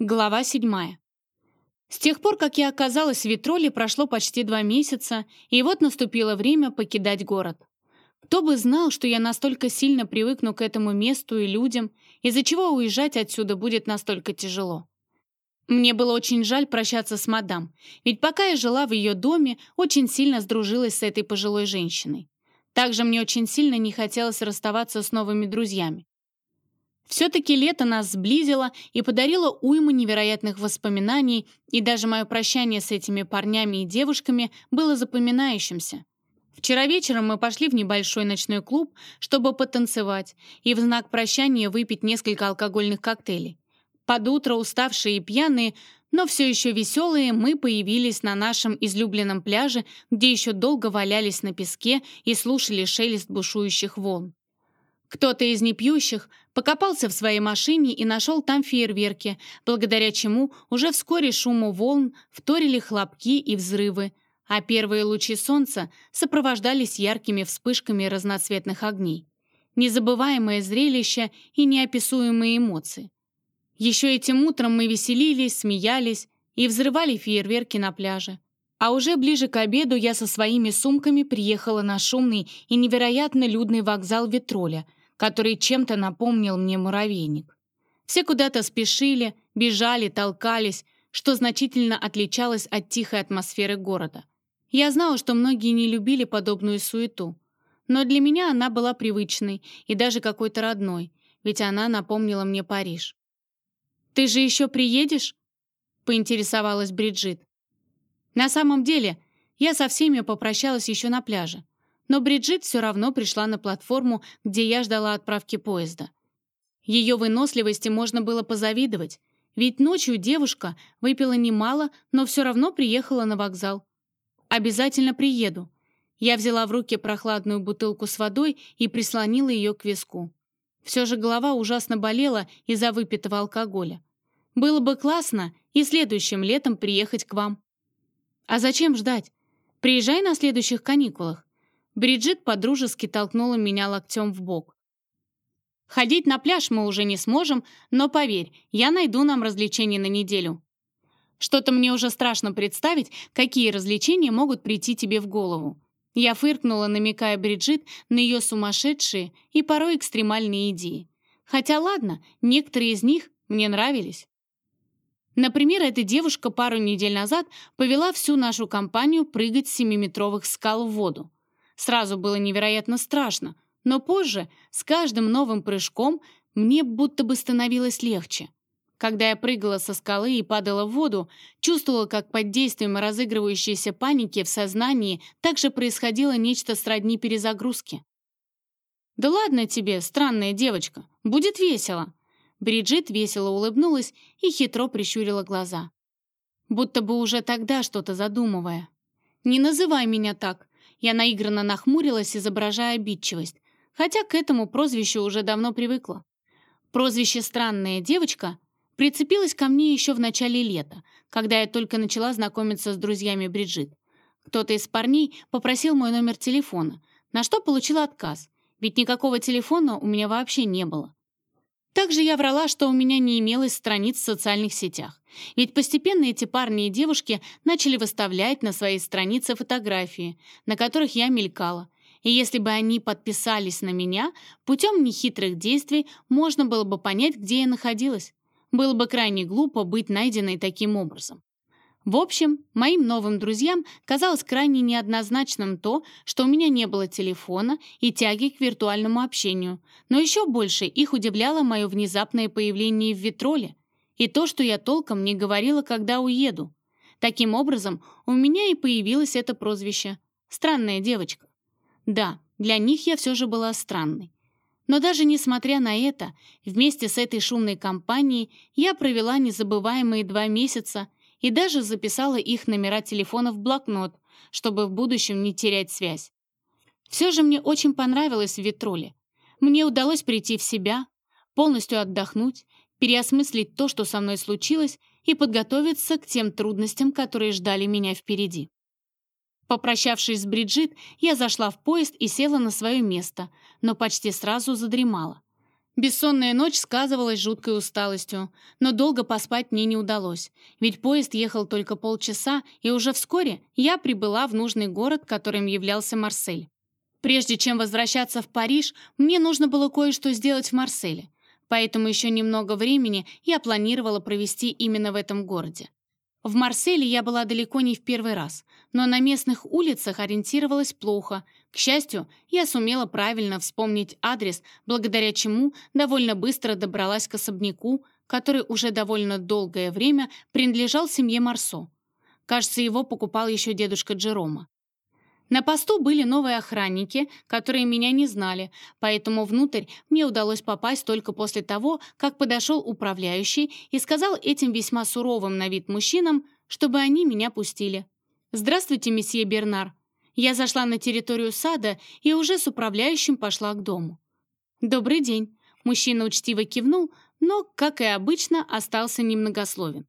Глава седьмая. С тех пор, как я оказалась в Витроле, прошло почти два месяца, и вот наступило время покидать город. Кто бы знал, что я настолько сильно привыкну к этому месту и людям, из-за чего уезжать отсюда будет настолько тяжело. Мне было очень жаль прощаться с мадам, ведь пока я жила в ее доме, очень сильно сдружилась с этой пожилой женщиной. Также мне очень сильно не хотелось расставаться с новыми друзьями. Все-таки лето нас сблизило и подарило уйму невероятных воспоминаний, и даже мое прощание с этими парнями и девушками было запоминающимся. Вчера вечером мы пошли в небольшой ночной клуб, чтобы потанцевать и в знак прощания выпить несколько алкогольных коктейлей. Под утро, уставшие и пьяные, но все еще веселые, мы появились на нашем излюбленном пляже, где еще долго валялись на песке и слушали шелест бушующих волн. Кто-то из непьющих покопался в своей машине и нашел там фейерверки, благодаря чему уже вскоре шуму волн вторили хлопки и взрывы, а первые лучи солнца сопровождались яркими вспышками разноцветных огней. Незабываемое зрелище и неописуемые эмоции. Еще этим утром мы веселились, смеялись и взрывали фейерверки на пляже. А уже ближе к обеду я со своими сумками приехала на шумный и невероятно людный вокзал Ветроля — который чем-то напомнил мне муравейник. Все куда-то спешили, бежали, толкались, что значительно отличалось от тихой атмосферы города. Я знала, что многие не любили подобную суету, но для меня она была привычной и даже какой-то родной, ведь она напомнила мне Париж. «Ты же еще приедешь?» — поинтересовалась Бриджит. На самом деле, я со всеми попрощалась еще на пляже. Но Бриджит все равно пришла на платформу, где я ждала отправки поезда. Ее выносливости можно было позавидовать, ведь ночью девушка выпила немало, но все равно приехала на вокзал. «Обязательно приеду». Я взяла в руки прохладную бутылку с водой и прислонила ее к виску. Все же голова ужасно болела из-за выпитого алкоголя. Было бы классно и следующим летом приехать к вам. А зачем ждать? Приезжай на следующих каникулах. Бриджит подружески толкнула меня локтем в бок. «Ходить на пляж мы уже не сможем, но поверь, я найду нам развлечения на неделю. Что-то мне уже страшно представить, какие развлечения могут прийти тебе в голову». Я фыркнула, намекая Бриджит на ее сумасшедшие и порой экстремальные идеи. Хотя ладно, некоторые из них мне нравились. Например, эта девушка пару недель назад повела всю нашу компанию прыгать с семиметровых скал в воду. Сразу было невероятно страшно, но позже, с каждым новым прыжком, мне будто бы становилось легче. Когда я прыгала со скалы и падала в воду, чувствовала, как под действием разыгрывающейся паники в сознании также происходило нечто сродни перезагрузки. «Да ладно тебе, странная девочка, будет весело!» Бриджит весело улыбнулась и хитро прищурила глаза. Будто бы уже тогда что-то задумывая. «Не называй меня так. Я наигранно нахмурилась, изображая обидчивость, хотя к этому прозвищу уже давно привыкла. Прозвище «Странная девочка» прицепилось ко мне еще в начале лета, когда я только начала знакомиться с друзьями Бриджит. Кто-то из парней попросил мой номер телефона, на что получила отказ, ведь никакого телефона у меня вообще не было. Также я врала, что у меня не имелось страниц в социальных сетях. Ведь постепенно эти парни и девушки начали выставлять на своей странице фотографии, на которых я мелькала. И если бы они подписались на меня, путем нехитрых действий можно было бы понять, где я находилась. Было бы крайне глупо быть найденной таким образом. В общем, моим новым друзьям казалось крайне неоднозначным то, что у меня не было телефона и тяги к виртуальному общению, но еще больше их удивляло мое внезапное появление в Витроле и то, что я толком не говорила, когда уеду. Таким образом, у меня и появилось это прозвище «Странная девочка». Да, для них я все же была странной. Но даже несмотря на это, вместе с этой шумной компанией я провела незабываемые два месяца и даже записала их номера телефона в блокнот, чтобы в будущем не терять связь. Все же мне очень понравилось в Витроле. Мне удалось прийти в себя, полностью отдохнуть, переосмыслить то, что со мной случилось, и подготовиться к тем трудностям, которые ждали меня впереди. Попрощавшись с Бриджит, я зашла в поезд и села на свое место, но почти сразу задремала. Бессонная ночь сказывалась жуткой усталостью, но долго поспать мне не удалось, ведь поезд ехал только полчаса, и уже вскоре я прибыла в нужный город, которым являлся Марсель. Прежде чем возвращаться в Париж, мне нужно было кое-что сделать в Марселе, поэтому еще немного времени я планировала провести именно в этом городе. В Марселе я была далеко не в первый раз, но на местных улицах ориентировалась плохо. К счастью, я сумела правильно вспомнить адрес, благодаря чему довольно быстро добралась к особняку, который уже довольно долгое время принадлежал семье Марсо. Кажется, его покупал еще дедушка Джерома. На посту были новые охранники, которые меня не знали, поэтому внутрь мне удалось попасть только после того, как подошел управляющий и сказал этим весьма суровым на вид мужчинам, чтобы они меня пустили. «Здравствуйте, месье Бернар». Я зашла на территорию сада и уже с управляющим пошла к дому. «Добрый день». Мужчина учтиво кивнул, но, как и обычно, остался немногословен.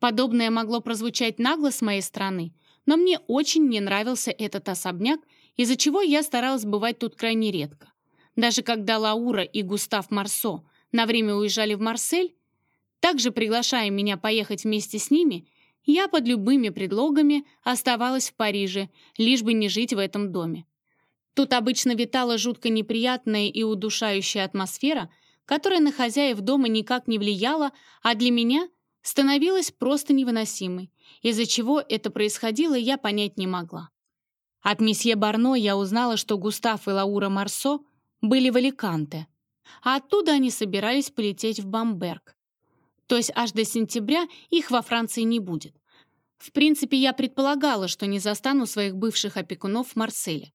Подобное могло прозвучать нагло с моей стороны, но мне очень не нравился этот особняк, из-за чего я старалась бывать тут крайне редко. Даже когда Лаура и Густав Марсо на время уезжали в Марсель, также приглашая меня поехать вместе с ними, я под любыми предлогами оставалась в Париже, лишь бы не жить в этом доме. Тут обычно витала жутко неприятная и удушающая атмосфера, которая на хозяев дома никак не влияла, а для меня становилась просто невыносимой. Из-за чего это происходило, я понять не могла. От месье Барно я узнала, что Густав и Лаура Марсо были в Аликанте, а оттуда они собирались полететь в Бамберг. То есть аж до сентября их во Франции не будет. В принципе, я предполагала, что не застану своих бывших опекунов в Марселе.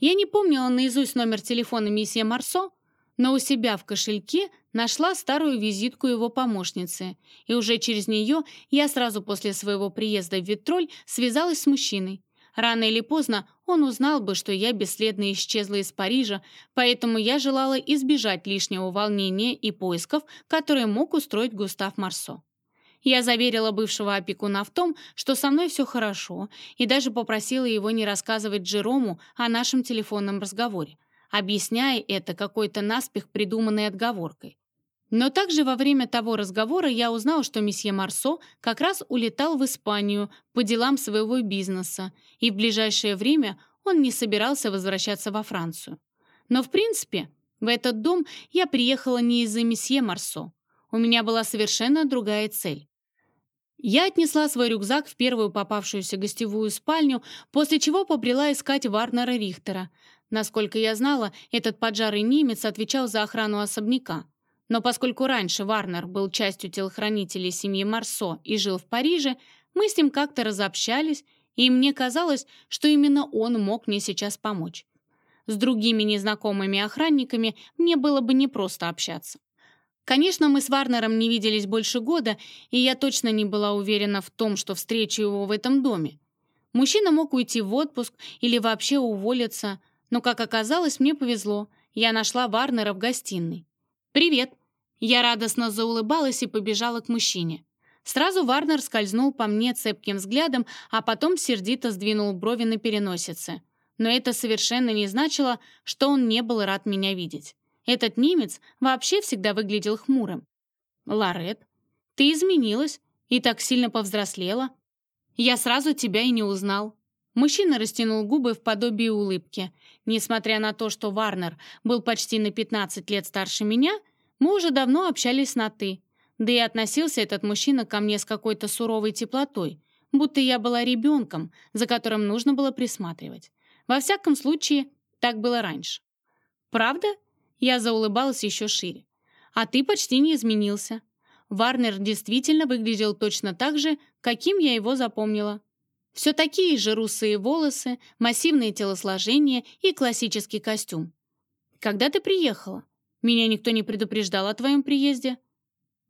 Я не помнила наизусть номер телефона месье Марсо, но у себя в кошельке нашла старую визитку его помощницы, и уже через нее я сразу после своего приезда в Витроль связалась с мужчиной. Рано или поздно он узнал бы, что я бесследно исчезла из Парижа, поэтому я желала избежать лишнего волнения и поисков, которые мог устроить Густав Марсо. Я заверила бывшего опекуна в том, что со мной все хорошо, и даже попросила его не рассказывать Джерому о нашем телефонном разговоре объясняя это какой-то наспех придуманной отговоркой. Но также во время того разговора я узнал, что месье Марсо как раз улетал в Испанию по делам своего бизнеса, и в ближайшее время он не собирался возвращаться во Францию. Но в принципе, в этот дом я приехала не из-за месье Марсо. У меня была совершенно другая цель. Я отнесла свой рюкзак в первую попавшуюся гостевую спальню, после чего побрела искать Варнера Рихтера, Насколько я знала, этот поджарый немец отвечал за охрану особняка. Но поскольку раньше Варнер был частью телохранителей семьи Марсо и жил в Париже, мы с ним как-то разобщались, и мне казалось, что именно он мог мне сейчас помочь. С другими незнакомыми охранниками мне было бы непросто общаться. Конечно, мы с Варнером не виделись больше года, и я точно не была уверена в том, что встречу его в этом доме. Мужчина мог уйти в отпуск или вообще уволиться, но, как оказалось, мне повезло. Я нашла Варнера в гостиной. «Привет!» Я радостно заулыбалась и побежала к мужчине. Сразу Варнер скользнул по мне цепким взглядом, а потом сердито сдвинул брови на переносице. Но это совершенно не значило, что он не был рад меня видеть. Этот немец вообще всегда выглядел хмурым. «Ларет, ты изменилась и так сильно повзрослела. Я сразу тебя и не узнал». Мужчина растянул губы в подобии улыбки. Несмотря на то, что Варнер был почти на 15 лет старше меня, мы уже давно общались на «ты». Да и относился этот мужчина ко мне с какой-то суровой теплотой, будто я была ребенком, за которым нужно было присматривать. Во всяком случае, так было раньше. «Правда?» Я заулыбалась еще шире. «А ты почти не изменился». Варнер действительно выглядел точно так же, каким я его запомнила. Все такие же русые волосы, массивное телосложение и классический костюм. «Когда ты приехала? Меня никто не предупреждал о твоем приезде».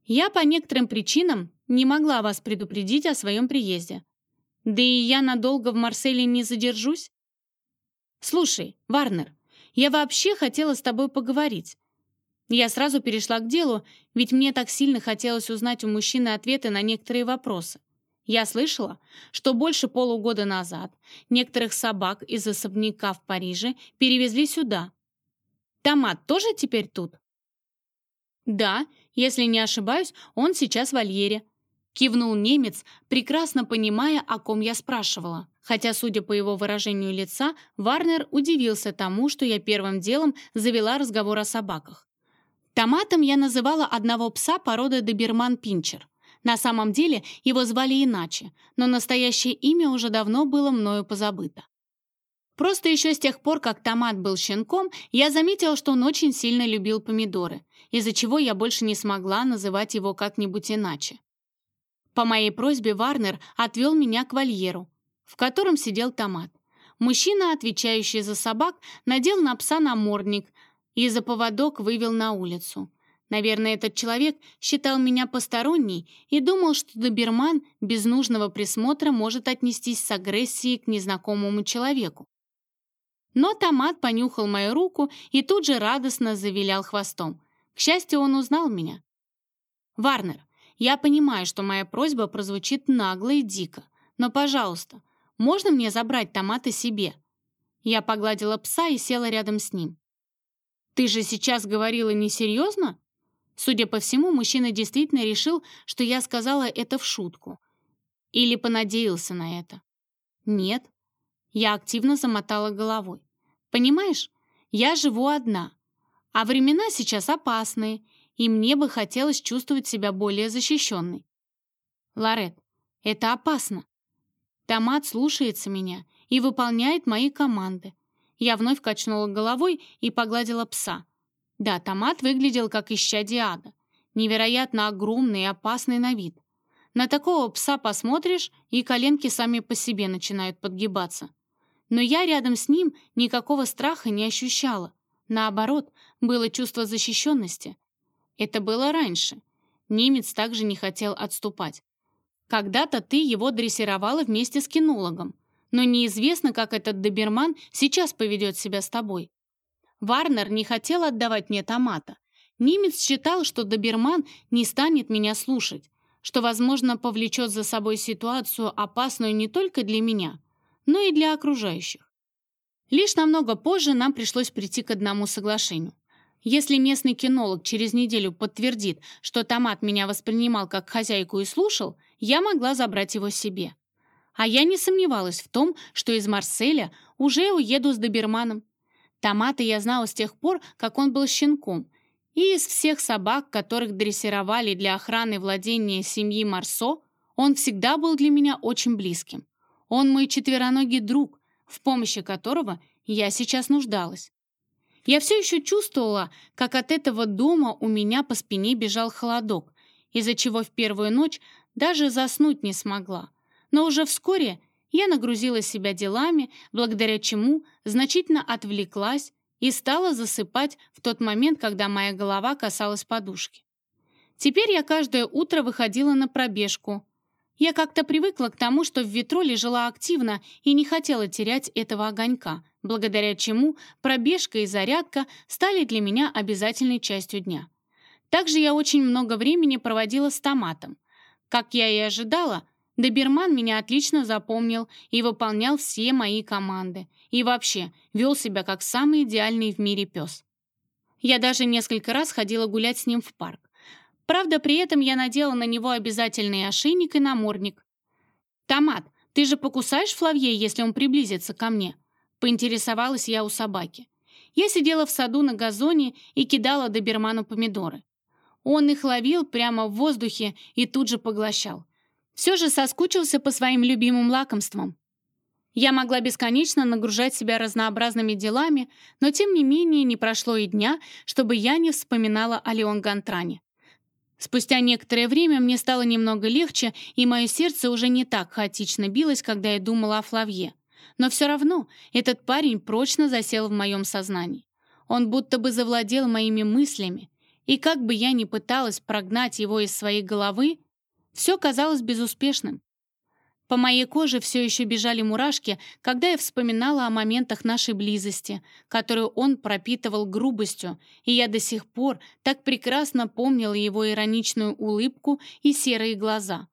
«Я по некоторым причинам не могла вас предупредить о своем приезде. Да и я надолго в Марселе не задержусь». «Слушай, Варнер, я вообще хотела с тобой поговорить. Я сразу перешла к делу, ведь мне так сильно хотелось узнать у мужчины ответы на некоторые вопросы. Я слышала, что больше полугода назад некоторых собак из особняка в Париже перевезли сюда. Томат тоже теперь тут? «Да, если не ошибаюсь, он сейчас в вольере», — кивнул немец, прекрасно понимая, о ком я спрашивала. Хотя, судя по его выражению лица, Варнер удивился тому, что я первым делом завела разговор о собаках. Томатом я называла одного пса породы доберман-пинчер. На самом деле его звали иначе, но настоящее имя уже давно было мною позабыто. Просто еще с тех пор, как томат был щенком, я заметила, что он очень сильно любил помидоры, из-за чего я больше не смогла называть его как-нибудь иначе. По моей просьбе Варнер отвел меня к вольеру, в котором сидел томат. Мужчина, отвечающий за собак, надел на пса намордник и за поводок вывел на улицу. Наверное, этот человек считал меня посторонней и думал, что доберман без нужного присмотра может отнестись с агрессией к незнакомому человеку. Но томат понюхал мою руку и тут же радостно завилял хвостом. К счастью, он узнал меня. «Варнер, я понимаю, что моя просьба прозвучит нагло и дико, но, пожалуйста, можно мне забрать томаты себе?» Я погладила пса и села рядом с ним. «Ты же сейчас говорила несерьезно?» Судя по всему, мужчина действительно решил, что я сказала это в шутку. Или понадеялся на это. Нет. Я активно замотала головой. Понимаешь, я живу одна. А времена сейчас опасные, и мне бы хотелось чувствовать себя более защищенной. Ларет, это опасно. Томат слушается меня и выполняет мои команды. Я вновь качнула головой и погладила пса. Да, томат выглядел как исчадие ада. Невероятно огромный и опасный на вид. На такого пса посмотришь, и коленки сами по себе начинают подгибаться. Но я рядом с ним никакого страха не ощущала. Наоборот, было чувство защищенности. Это было раньше. Немец также не хотел отступать. Когда-то ты его дрессировала вместе с кинологом, но неизвестно, как этот доберман сейчас поведет себя с тобой. Варнер не хотел отдавать мне томата. Немец считал, что доберман не станет меня слушать, что, возможно, повлечет за собой ситуацию, опасную не только для меня, но и для окружающих. Лишь намного позже нам пришлось прийти к одному соглашению. Если местный кинолог через неделю подтвердит, что томат меня воспринимал как хозяйку и слушал, я могла забрать его себе. А я не сомневалась в том, что из Марселя уже уеду с доберманом. Томата я знала с тех пор, как он был щенком, и из всех собак, которых дрессировали для охраны владения семьи Марсо, он всегда был для меня очень близким. Он мой четвероногий друг, в помощи которого я сейчас нуждалась. Я все еще чувствовала, как от этого дома у меня по спине бежал холодок, из-за чего в первую ночь даже заснуть не смогла. Но уже вскоре я нагрузила себя делами, благодаря чему значительно отвлеклась и стала засыпать в тот момент, когда моя голова касалась подушки. Теперь я каждое утро выходила на пробежку. Я как-то привыкла к тому, что в Витроле жила активно и не хотела терять этого огонька, благодаря чему пробежка и зарядка стали для меня обязательной частью дня. Также я очень много времени проводила с томатом. Как я и ожидала, Доберман меня отлично запомнил и выполнял все мои команды. И вообще, вел себя как самый идеальный в мире пес. Я даже несколько раз ходила гулять с ним в парк. Правда, при этом я надела на него обязательный ошейник и намордник. «Томат, ты же покусаешь Флавье, если он приблизится ко мне?» Поинтересовалась я у собаки. Я сидела в саду на газоне и кидала доберману помидоры. Он их ловил прямо в воздухе и тут же поглощал все же соскучился по своим любимым лакомствам. Я могла бесконечно нагружать себя разнообразными делами, но тем не менее не прошло и дня, чтобы я не вспоминала о Леон Гантране. Спустя некоторое время мне стало немного легче, и мое сердце уже не так хаотично билось, когда я думала о Флавье. Но все равно этот парень прочно засел в моем сознании. Он будто бы завладел моими мыслями, и как бы я ни пыталась прогнать его из своей головы, все казалось безуспешным. По моей коже все еще бежали мурашки, когда я вспоминала о моментах нашей близости, которую он пропитывал грубостью, и я до сих пор так прекрасно помнила его ироничную улыбку и серые глаза.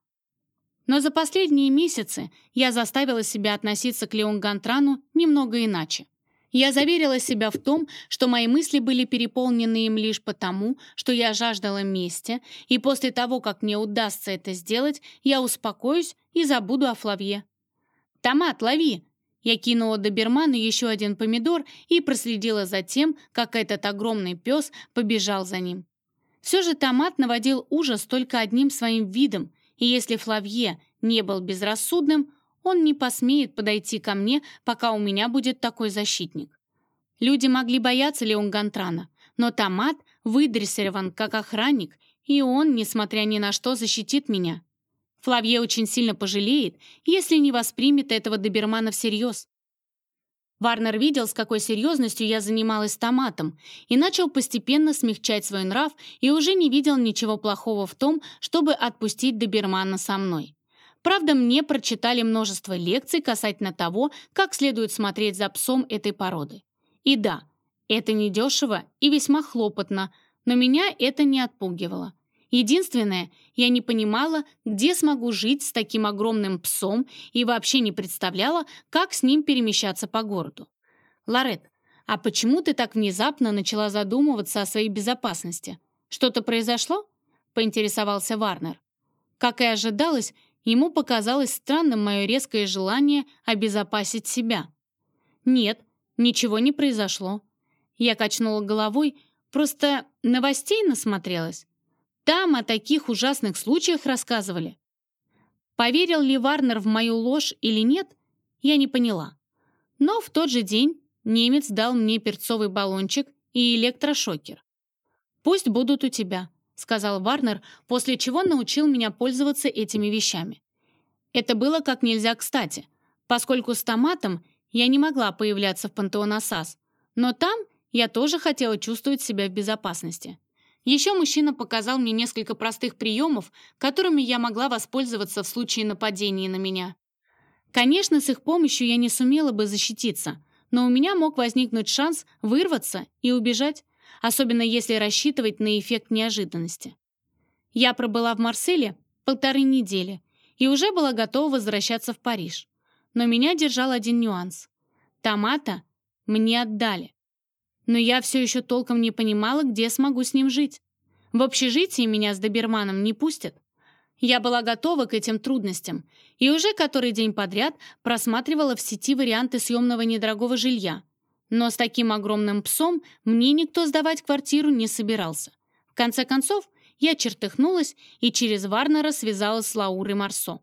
Но за последние месяцы я заставила себя относиться к Леон Гантрану немного иначе. Я заверила себя в том, что мои мысли были переполнены им лишь потому, что я жаждала мести, и после того, как мне удастся это сделать, я успокоюсь и забуду о Флавье. «Томат, лови!» Я кинула доберману еще один помидор и проследила за тем, как этот огромный пес побежал за ним. Все же томат наводил ужас только одним своим видом, и если Флавье не был безрассудным, он не посмеет подойти ко мне, пока у меня будет такой защитник. Люди могли бояться Леон Гантрана, но Томат выдрессирован как охранник, и он, несмотря ни на что, защитит меня. Флавье очень сильно пожалеет, если не воспримет этого добермана всерьез. Варнер видел, с какой серьезностью я занималась томатом, и начал постепенно смягчать свой нрав и уже не видел ничего плохого в том, чтобы отпустить добермана со мной. Правда, мне прочитали множество лекций касательно того, как следует смотреть за псом этой породы. И да, это недешево и весьма хлопотно, но меня это не отпугивало. Единственное, я не понимала, где смогу жить с таким огромным псом и вообще не представляла, как с ним перемещаться по городу. Ларет, а почему ты так внезапно начала задумываться о своей безопасности? Что-то произошло? поинтересовался Варнер. Как и ожидалось, Ему показалось странным мое резкое желание обезопасить себя. «Нет, ничего не произошло». Я качнула головой, просто новостей насмотрелась. Там о таких ужасных случаях рассказывали. Поверил ли Варнер в мою ложь или нет, я не поняла. Но в тот же день немец дал мне перцовый баллончик и электрошокер. «Пусть будут у тебя», сказал Варнер, после чего научил меня пользоваться этими вещами. Это было как нельзя кстати, поскольку с томатом я не могла появляться в пантеон Асас, но там я тоже хотела чувствовать себя в безопасности. Еще мужчина показал мне несколько простых приемов, которыми я могла воспользоваться в случае нападения на меня. Конечно, с их помощью я не сумела бы защититься, но у меня мог возникнуть шанс вырваться и убежать особенно если рассчитывать на эффект неожиданности. Я пробыла в Марселе полторы недели и уже была готова возвращаться в Париж. Но меня держал один нюанс. Томата мне отдали. Но я все еще толком не понимала, где смогу с ним жить. В общежитии меня с доберманом не пустят. Я была готова к этим трудностям и уже который день подряд просматривала в сети варианты съемного недорогого жилья, но с таким огромным псом мне никто сдавать квартиру не собирался. В конце концов, я чертыхнулась и через Варнера связалась с Лаурой Марсо.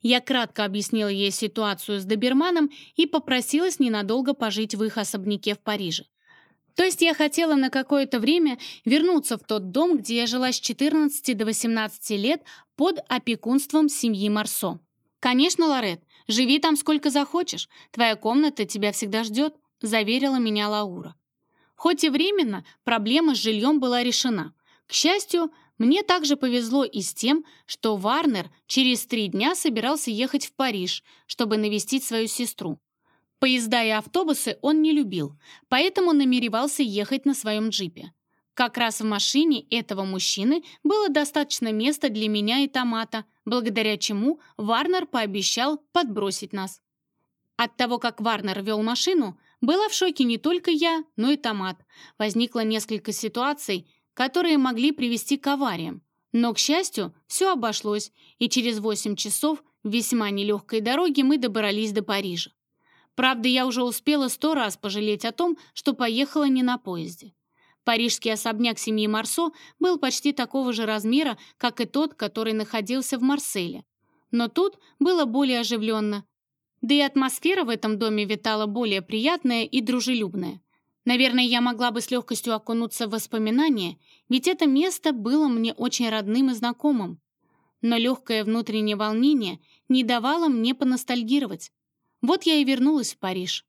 Я кратко объяснила ей ситуацию с доберманом и попросилась ненадолго пожить в их особняке в Париже. То есть я хотела на какое-то время вернуться в тот дом, где я жила с 14 до 18 лет под опекунством семьи Марсо. «Конечно, Лорет, живи там сколько захочешь. Твоя комната тебя всегда ждет заверила меня Лаура. Хоть и временно, проблема с жильем была решена. К счастью, мне также повезло и с тем, что Варнер через три дня собирался ехать в Париж, чтобы навестить свою сестру. Поезда и автобусы он не любил, поэтому намеревался ехать на своем джипе. Как раз в машине этого мужчины было достаточно места для меня и томата, благодаря чему Варнер пообещал подбросить нас. От того, как Варнер вел машину, была в шоке не только я, но и Томат. Возникло несколько ситуаций, которые могли привести к авариям. Но, к счастью, все обошлось, и через 8 часов весьма нелегкой дороги мы добрались до Парижа. Правда, я уже успела сто раз пожалеть о том, что поехала не на поезде. Парижский особняк семьи Марсо был почти такого же размера, как и тот, который находился в Марселе. Но тут было более оживленно, да и атмосфера в этом доме витала более приятная и дружелюбная. Наверное, я могла бы с легкостью окунуться в воспоминания, ведь это место было мне очень родным и знакомым. Но легкое внутреннее волнение не давало мне поностальгировать. Вот я и вернулась в Париж.